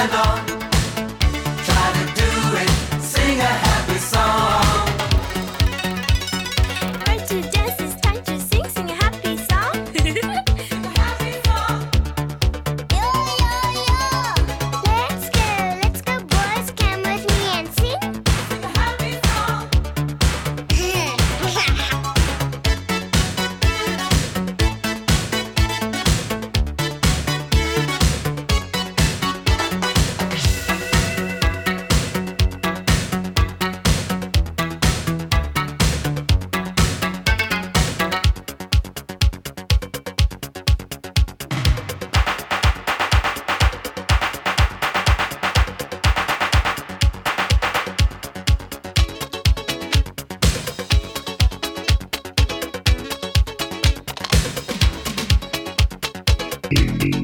and on. Indie.